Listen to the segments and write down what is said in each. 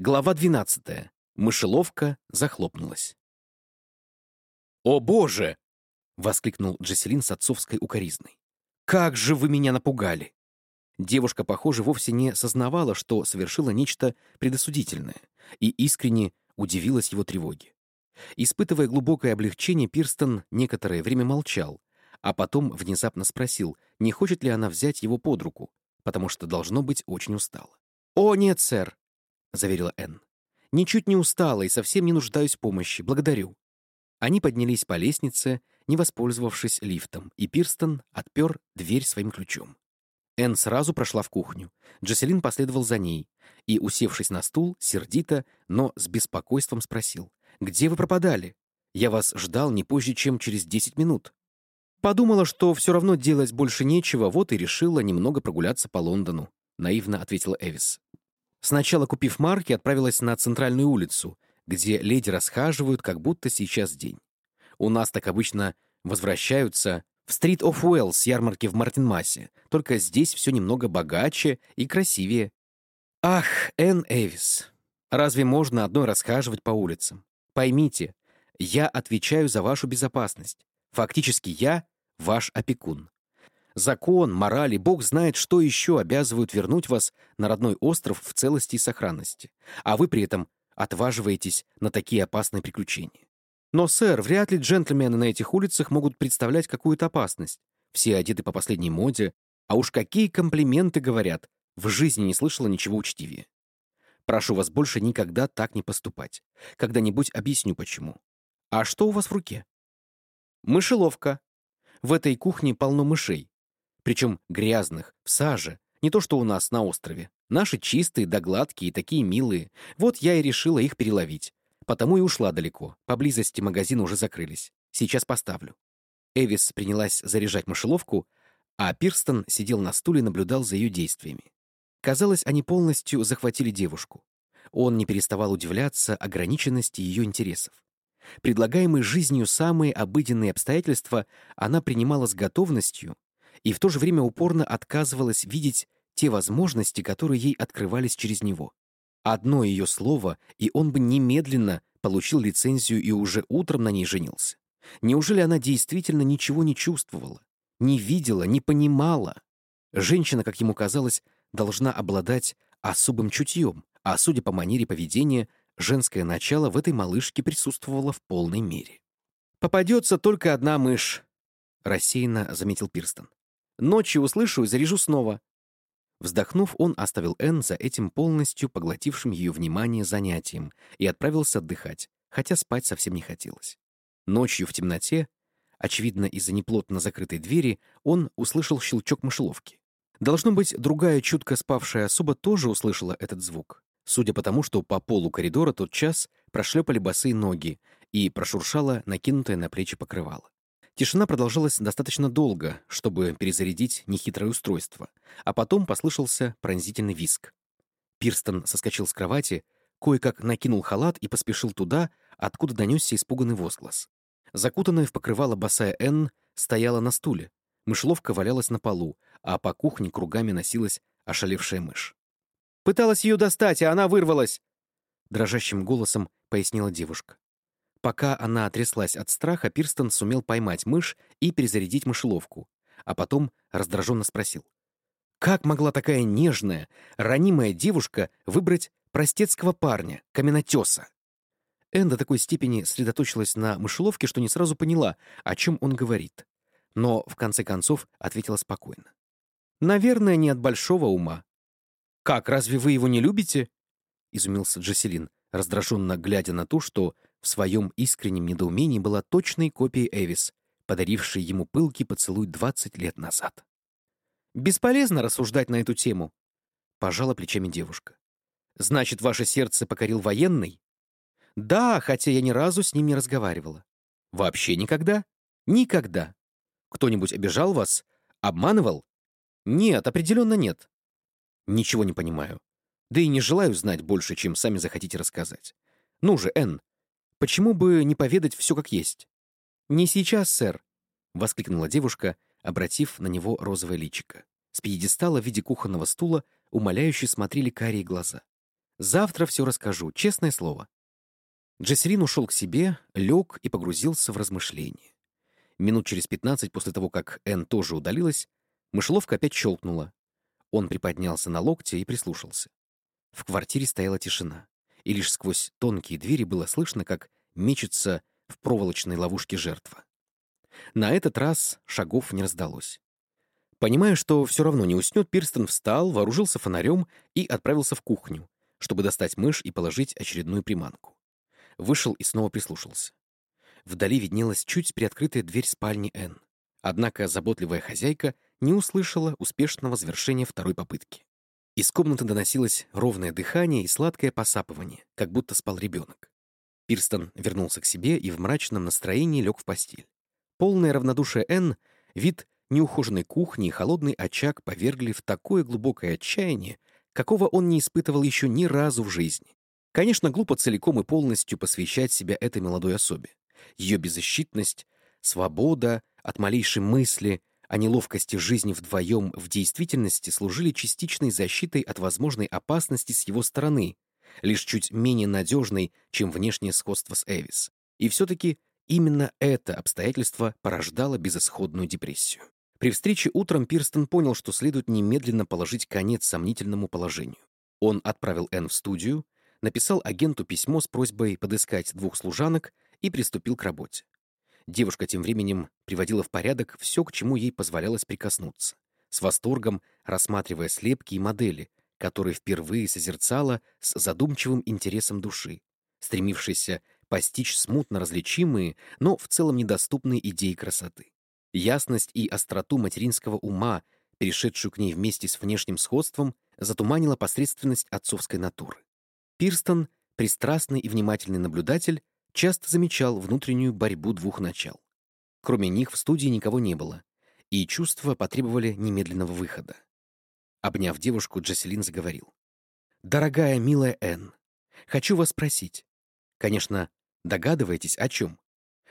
Глава 12. Мышеловка захлопнулась. «О, Боже!» — воскликнул Джеселин с отцовской укоризной. «Как же вы меня напугали!» Девушка, похоже, вовсе не сознавала, что совершила нечто предосудительное, и искренне удивилась его тревоге. Испытывая глубокое облегчение, Пирстон некоторое время молчал, а потом внезапно спросил, не хочет ли она взять его под руку, потому что, должно быть, очень устала. «О, нет, сэр!» — заверила Энн. «Ничуть не устала и совсем не нуждаюсь в помощи. Благодарю». Они поднялись по лестнице, не воспользовавшись лифтом, и Пирстон отпер дверь своим ключом. Энн сразу прошла в кухню. Джеселин последовал за ней и, усевшись на стул, сердито, но с беспокойством спросил. «Где вы пропадали? Я вас ждал не позже, чем через десять минут». «Подумала, что все равно делать больше нечего, вот и решила немного прогуляться по Лондону», — наивно ответила Эвис. Сначала, купив марки, отправилась на центральную улицу, где леди расхаживают, как будто сейчас день. У нас так обычно возвращаются в Street of Wells ярмарки в Мартинмассе, только здесь все немного богаче и красивее. Ах, Энн Эвис, разве можно одной расхаживать по улицам? Поймите, я отвечаю за вашу безопасность. Фактически я ваш опекун. Закон, мораль и бог знает, что еще обязывают вернуть вас на родной остров в целости и сохранности. А вы при этом отваживаетесь на такие опасные приключения. Но, сэр, вряд ли джентльмены на этих улицах могут представлять какую-то опасность. Все одеты по последней моде, а уж какие комплименты говорят. В жизни не слышала ничего учтивее. Прошу вас больше никогда так не поступать. Когда-нибудь объясню, почему. А что у вас в руке? Мышеловка. В этой кухне полно мышей причем грязных, в саже, не то что у нас на острове. Наши чистые да гладкие, такие милые. Вот я и решила их переловить. Потому и ушла далеко. Поблизости магазины уже закрылись. Сейчас поставлю. Эвис принялась заряжать мышеловку, а Пирстон сидел на стуле и наблюдал за ее действиями. Казалось, они полностью захватили девушку. Он не переставал удивляться ограниченности ее интересов. Предлагаемые жизнью самые обыденные обстоятельства она принимала с готовностью и в то же время упорно отказывалась видеть те возможности, которые ей открывались через него. Одно ее слово, и он бы немедленно получил лицензию и уже утром на ней женился. Неужели она действительно ничего не чувствовала, не видела, не понимала? Женщина, как ему казалось, должна обладать особым чутьем, а судя по манере поведения, женское начало в этой малышке присутствовало в полной мере. «Попадется только одна мышь», — рассеянно заметил Пирстон. Ночью услышу и заряжу снова». Вздохнув, он оставил Энн за этим полностью поглотившим ее внимание занятием и отправился отдыхать, хотя спать совсем не хотелось. Ночью в темноте, очевидно, из-за неплотно закрытой двери, он услышал щелчок мышеловки. Должно быть, другая чутко спавшая особа тоже услышала этот звук, судя по тому, что по полу коридора тот час прошлепали босые ноги и прошуршала накинутое на плечи покрывало. Тишина продолжалась достаточно долго, чтобы перезарядить нехитрое устройство, а потом послышался пронзительный виск. Пирстон соскочил с кровати, кое-как накинул халат и поспешил туда, откуда донесся испуганный возглас. Закутанная в покрывало босая Энн стояла на стуле, мышеловка валялась на полу, а по кухне кругами носилась ошалевшая мышь. «Пыталась ее достать, а она вырвалась!» Дрожащим голосом пояснила девушка. Пока она тряслась от страха, Пирстон сумел поймать мышь и перезарядить мышеловку, а потом раздраженно спросил. «Как могла такая нежная, ранимая девушка выбрать простецкого парня, каменотеса?» Энн до такой степени сосредоточилась на мышеловке, что не сразу поняла, о чем он говорит. Но, в конце концов, ответила спокойно. «Наверное, не от большого ума». «Как, разве вы его не любите?» — изумился Джеселин, раздраженно глядя на то, что в своем искреннем недоумении была точной копией Эвис, подарившей ему пылкий поцелуй 20 лет назад. «Бесполезно рассуждать на эту тему», — пожала плечами девушка. «Значит, ваше сердце покорил военный?» «Да, хотя я ни разу с ним не разговаривала». «Вообще никогда?» «Никогда. Кто-нибудь обижал вас? Обманывал?» «Нет, определенно нет». «Ничего не понимаю. Да и не желаю знать больше, чем сами захотите рассказать. Ну же, Энн, Почему бы не поведать все как есть? «Не сейчас, сэр», — воскликнула девушка, обратив на него розовое личико. С пьедестала в виде кухонного стула умоляюще смотрели карие глаза. Завтра все расскажу, честное слово». Джесселин ушел к себе, лег и погрузился в размышления. Минут через пятнадцать после того, как Энн тоже удалилась, мышеловка опять щелкнула. Он приподнялся на локте и прислушался. В квартире стояла тишина, и лишь сквозь тонкие двери было слышно, как мечется в проволочной ловушке жертва. На этот раз шагов не раздалось. Понимая, что все равно не уснет, Пирстон встал, вооружился фонарем и отправился в кухню, чтобы достать мышь и положить очередную приманку. Вышел и снова прислушался. Вдали виднелась чуть приоткрытая дверь спальни Н. Однако заботливая хозяйка не услышала успешного завершения второй попытки. Из комнаты доносилось ровное дыхание и сладкое посапывание, как будто спал ребенок. Пирстон вернулся к себе и в мрачном настроении лег в постель. Полное равнодушие Н, вид неухоженной кухни и холодный очаг повергли в такое глубокое отчаяние, какого он не испытывал еще ни разу в жизни. Конечно, глупо целиком и полностью посвящать себя этой молодой особе. Ее беззащитность, свобода от малейшей мысли о неловкости жизни вдвоем в действительности служили частичной защитой от возможной опасности с его стороны, лишь чуть менее надежной, чем внешнее сходство с Эвис. И все-таки именно это обстоятельство порождало безысходную депрессию. При встрече утром Пирстон понял, что следует немедленно положить конец сомнительному положению. Он отправил Энн в студию, написал агенту письмо с просьбой подыскать двух служанок и приступил к работе. Девушка тем временем приводила в порядок все, к чему ей позволялось прикоснуться, с восторгом рассматривая слепки и модели, которые впервые созерцала с задумчивым интересом души, стремившейся постичь смутно различимые, но в целом недоступные идеи красоты. Ясность и остроту материнского ума, перешедшую к ней вместе с внешним сходством, затуманила посредственность отцовской натуры. Пирстон, пристрастный и внимательный наблюдатель, часто замечал внутреннюю борьбу двух начал. Кроме них в студии никого не было, и чувства потребовали немедленного выхода. Обняв девушку, Джаселин заговорил. «Дорогая, милая Энн, хочу вас спросить. Конечно, догадываетесь, о чем?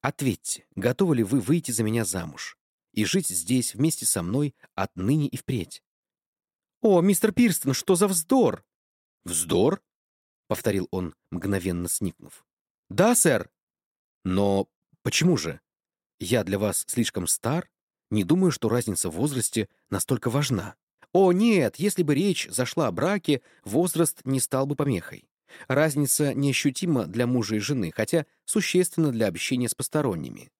Ответьте, готовы ли вы выйти за меня замуж и жить здесь вместе со мной отныне и впредь?» «О, мистер Пирстон, что за вздор!» «Вздор?» — повторил он, мгновенно сникнув. «Да, сэр». «Но почему же? Я для вас слишком стар? Не думаю, что разница в возрасте настолько важна». «О, нет, если бы речь зашла о браке, возраст не стал бы помехой. Разница неощутима для мужа и жены, хотя существенна для общения с посторонними».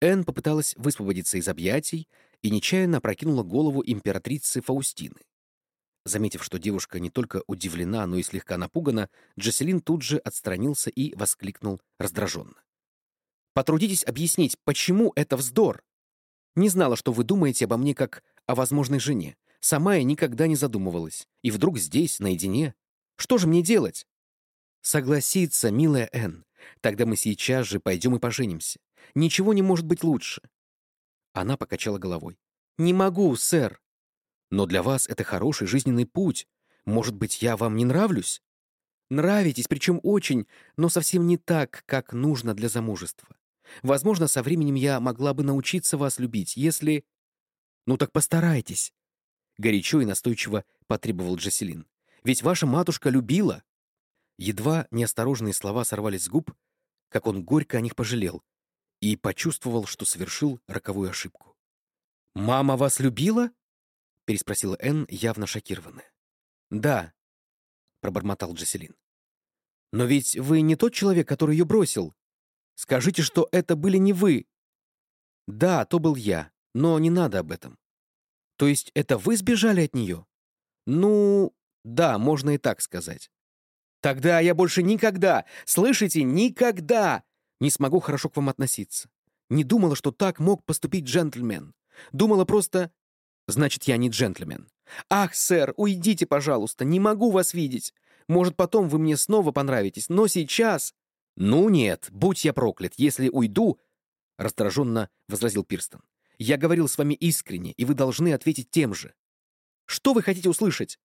Энн попыталась высвободиться из объятий и нечаянно опрокинула голову императрицы Фаустины. Заметив, что девушка не только удивлена, но и слегка напугана, Джаселин тут же отстранился и воскликнул раздраженно. «Потрудитесь объяснить, почему это вздор? Не знала, что вы думаете обо мне как о возможной жене. Сама я никогда не задумывалась. И вдруг здесь, наедине. Что же мне делать?» «Согласиться, милая Энн. Тогда мы сейчас же пойдем и поженимся. Ничего не может быть лучше». Она покачала головой. «Не могу, сэр. Но для вас это хороший жизненный путь. Может быть, я вам не нравлюсь? Нравитесь, причем очень, но совсем не так, как нужно для замужества. Возможно, со временем я могла бы научиться вас любить, если... Ну так постарайтесь. Горячо и настойчиво потребовал Джаселин. Ведь ваша матушка любила. Едва неосторожные слова сорвались с губ, как он горько о них пожалел и почувствовал, что совершил роковую ошибку. «Мама вас любила?» — переспросила Энн, явно шокированная. «Да», — пробормотал Джеселин. «Но ведь вы не тот человек, который ее бросил. Скажите, что это были не вы». «Да, то был я, но не надо об этом». «То есть это вы сбежали от нее?» «Ну, да, можно и так сказать». «Тогда я больше никогда, слышите, никогда не смогу хорошо к вам относиться. Не думала, что так мог поступить джентльмен. Думала просто, Значит, я не джентльмен. Ах, сэр, уйдите, пожалуйста, не могу вас видеть. Может, потом вы мне снова понравитесь, но сейчас... Ну нет, будь я проклят, если уйду... Раздраженно возразил Пирстон. Я говорил с вами искренне, и вы должны ответить тем же. Что вы хотите услышать?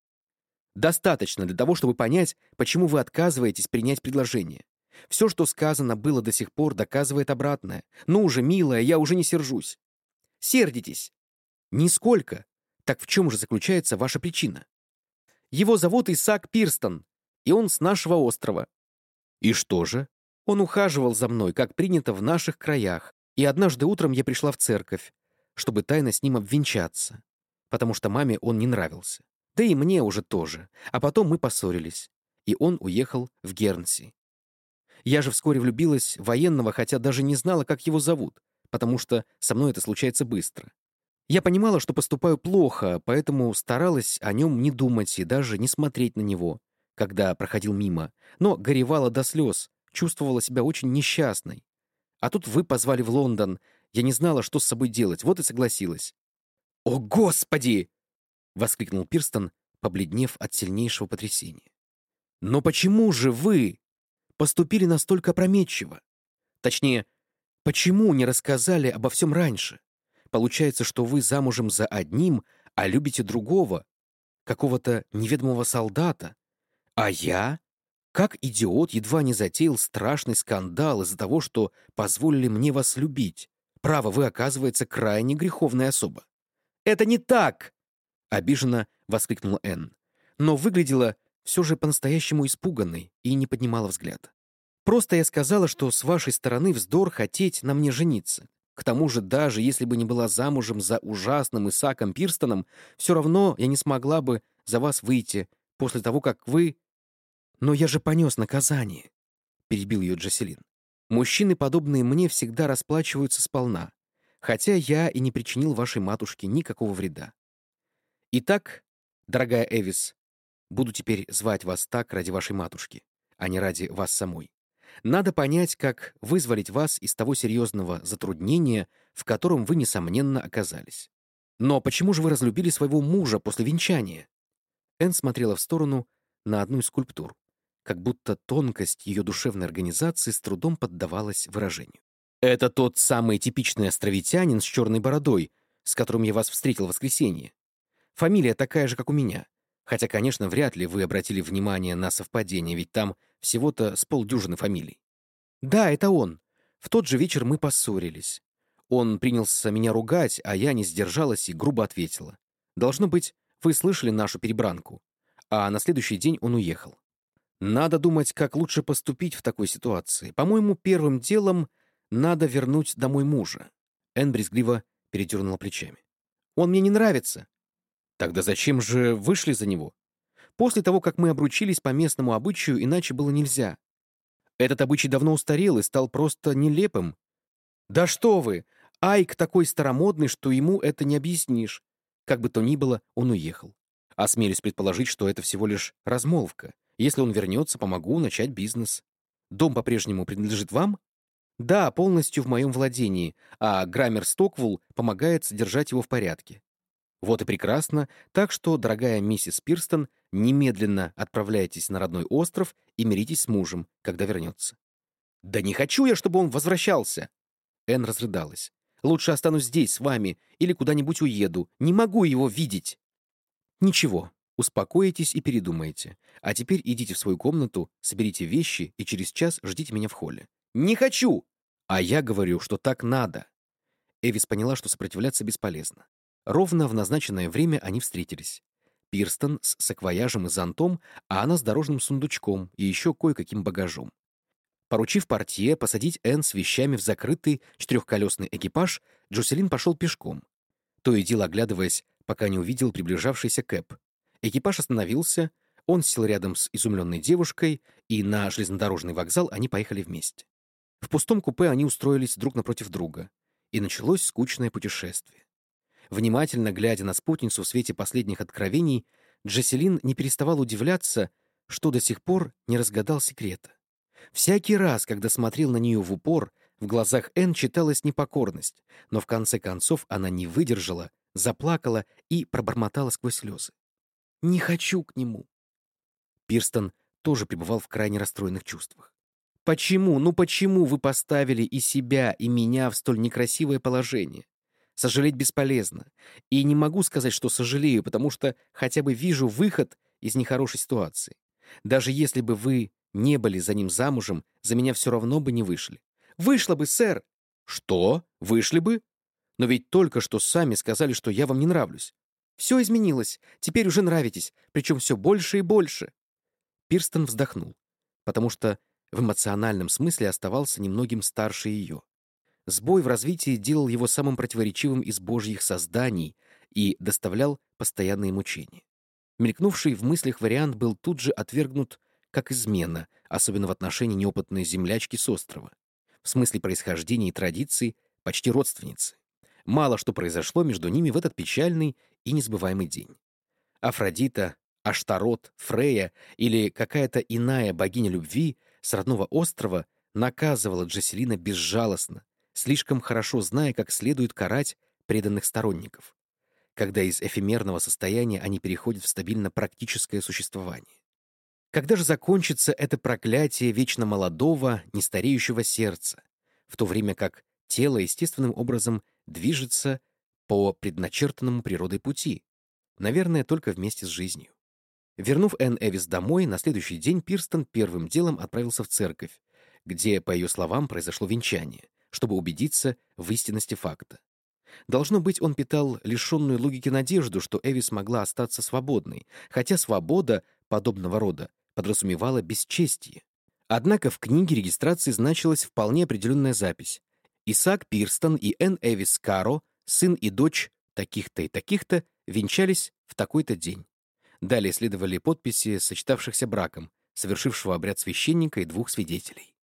Достаточно для того, чтобы понять, почему вы отказываетесь принять предложение. Все, что сказано было до сих пор, доказывает обратное. Ну уже, милая, я уже не сержусь. Сердитесь. Нисколько. Так в чем же заключается ваша причина? Его зовут Исаак Пирстон, и он с нашего острова». «И что же?» «Он ухаживал за мной, как принято в наших краях, и однажды утром я пришла в церковь, чтобы тайно с ним обвенчаться, потому что маме он не нравился. Да и мне уже тоже. А потом мы поссорились, и он уехал в Гернси. Я же вскоре влюбилась в военного, хотя даже не знала, как его зовут, потому что со мной это случается быстро. Я понимала, что поступаю плохо, поэтому старалась о нем не думать и даже не смотреть на него, когда проходил мимо, но горевала до слез, чувствовала себя очень несчастной. А тут вы позвали в Лондон. Я не знала, что с собой делать, вот и согласилась. «О, Господи!» — воскликнул Пирстон, побледнев от сильнейшего потрясения. «Но почему же вы поступили настолько опрометчиво? Точнее, почему не рассказали обо всем раньше? Получается, что вы замужем за одним, а любите другого, какого-то неведомого солдата. А я, как идиот, едва не затеял страшный скандал из-за того, что позволили мне вас любить. Право, вы, оказывается, крайне греховная особа. «Это не так!» — обиженно воскликнула Энн. Но выглядела все же по-настоящему испуганной и не поднимала взгляд. «Просто я сказала, что с вашей стороны вздор хотеть на мне жениться. К тому же, даже если бы не была замужем за ужасным Исаком Пирстоном, все равно я не смогла бы за вас выйти после того, как вы... Но я же понес наказание», — перебил ее Джаселин. «Мужчины, подобные мне, всегда расплачиваются сполна хотя я и не причинил вашей матушке никакого вреда. Итак, дорогая Эвис, буду теперь звать вас так ради вашей матушки, а не ради вас самой. Надо понять, как вызволить вас из того серьезного затруднения, в котором вы, несомненно, оказались. Но почему же вы разлюбили своего мужа после венчания? Энн смотрела в сторону на одну из скульптур, как будто тонкость ее душевной организации с трудом поддавалась выражению. Это тот самый типичный островитянин с черной бородой, с которым я вас встретил в воскресенье. Фамилия такая же, как у меня. Хотя, конечно, вряд ли вы обратили внимание на совпадение, ведь там всего-то с полдюжины фамилий. Да, это он. В тот же вечер мы поссорились. Он принялся меня ругать, а я не сдержалась и грубо ответила. Должно быть, вы слышали нашу перебранку. А на следующий день он уехал. Надо думать, как лучше поступить в такой ситуации. По-моему, первым делом надо вернуть домой мужа. Энн брезгливо передернула плечами. Он мне не нравится. Тогда зачем же вышли за него? После того, как мы обручились по местному обычаю, иначе было нельзя. Этот обычай давно устарел и стал просто нелепым. Да что вы! Айк такой старомодный, что ему это не объяснишь. Как бы то ни было, он уехал. Осмелюсь предположить, что это всего лишь размолвка. Если он вернется, помогу начать бизнес. Дом по-прежнему принадлежит вам? Да, полностью в моем владении, а Граммер Стоквул помогает содержать его в порядке. Вот и прекрасно, так что, дорогая миссис Пирстон, немедленно отправляйтесь на родной остров и миритесь с мужем, когда вернется. «Да не хочу я, чтобы он возвращался!» Энн разрыдалась. «Лучше останусь здесь с вами или куда-нибудь уеду. Не могу его видеть!» «Ничего, успокойтесь и передумайте. А теперь идите в свою комнату, соберите вещи и через час ждите меня в холле. «Не хочу!» А я говорю, что так надо. Эвис поняла, что сопротивляться бесполезно. Ровно в назначенное время они встретились. Пирстон с саквояжем и зонтом, а она с дорожным сундучком и еще кое-каким багажом. Поручив портье посадить Энн с вещами в закрытый четырехколесный экипаж, Джоселин пошел пешком, то и дело оглядываясь, пока не увидел приближавшийся Кэп. Экипаж остановился, он сел рядом с изумленной девушкой, и на железнодорожный вокзал они поехали вместе. В пустом купе они устроились друг напротив друга, и началось скучное путешествие. Внимательно глядя на спутницу в свете последних откровений, Джесселин не переставал удивляться, что до сих пор не разгадал секрета. Всякий раз, когда смотрел на нее в упор, в глазах Энн читалась непокорность, но в конце концов она не выдержала, заплакала и пробормотала сквозь слезы. «Не хочу к нему». Пирстон тоже пребывал в крайне расстроенных чувствах. Почему, ну почему вы поставили и себя, и меня в столь некрасивое положение? Сожалеть бесполезно. И не могу сказать, что сожалею, потому что хотя бы вижу выход из нехорошей ситуации. Даже если бы вы не были за ним замужем, за меня все равно бы не вышли. Вышла бы, сэр. Что? Вышли бы? Но ведь только что сами сказали, что я вам не нравлюсь. Все изменилось. Теперь уже нравитесь, причем все больше и больше. Пирстон вздохнул, потому что в эмоциональном смысле оставался немногим старше ее. Сбой в развитии делал его самым противоречивым из божьих созданий и доставлял постоянные мучения. Мелькнувший в мыслях вариант был тут же отвергнут как измена, особенно в отношении неопытной землячки с острова. В смысле происхождения и традиций почти родственницы. Мало что произошло между ними в этот печальный и несбываемый день. Афродита, Аштарот, Фрея или какая-то иная богиня любви с родного острова наказывала Джеселина безжалостно, слишком хорошо зная, как следует карать преданных сторонников, когда из эфемерного состояния они переходят в стабильно практическое существование. Когда же закончится это проклятие вечно молодого, нестареющего сердца, в то время как тело естественным образом движется по предначертанному природой пути, наверное, только вместе с жизнью. Вернув Энн Эвис домой, на следующий день Пирстон первым делом отправился в церковь, где, по ее словам, произошло венчание, чтобы убедиться в истинности факта. Должно быть, он питал лишенную логики надежду, что Эвис могла остаться свободной, хотя свобода подобного рода подразумевала бесчестие. Однако в книге регистрации значилась вполне определенная запись. Исаак Пирстон и Энн Эвис Каро, сын и дочь таких-то и таких-то, венчались в такой-то день. Далее следовали подписи сочетавшихся браком, совершившего обряд священника и двух свидетелей.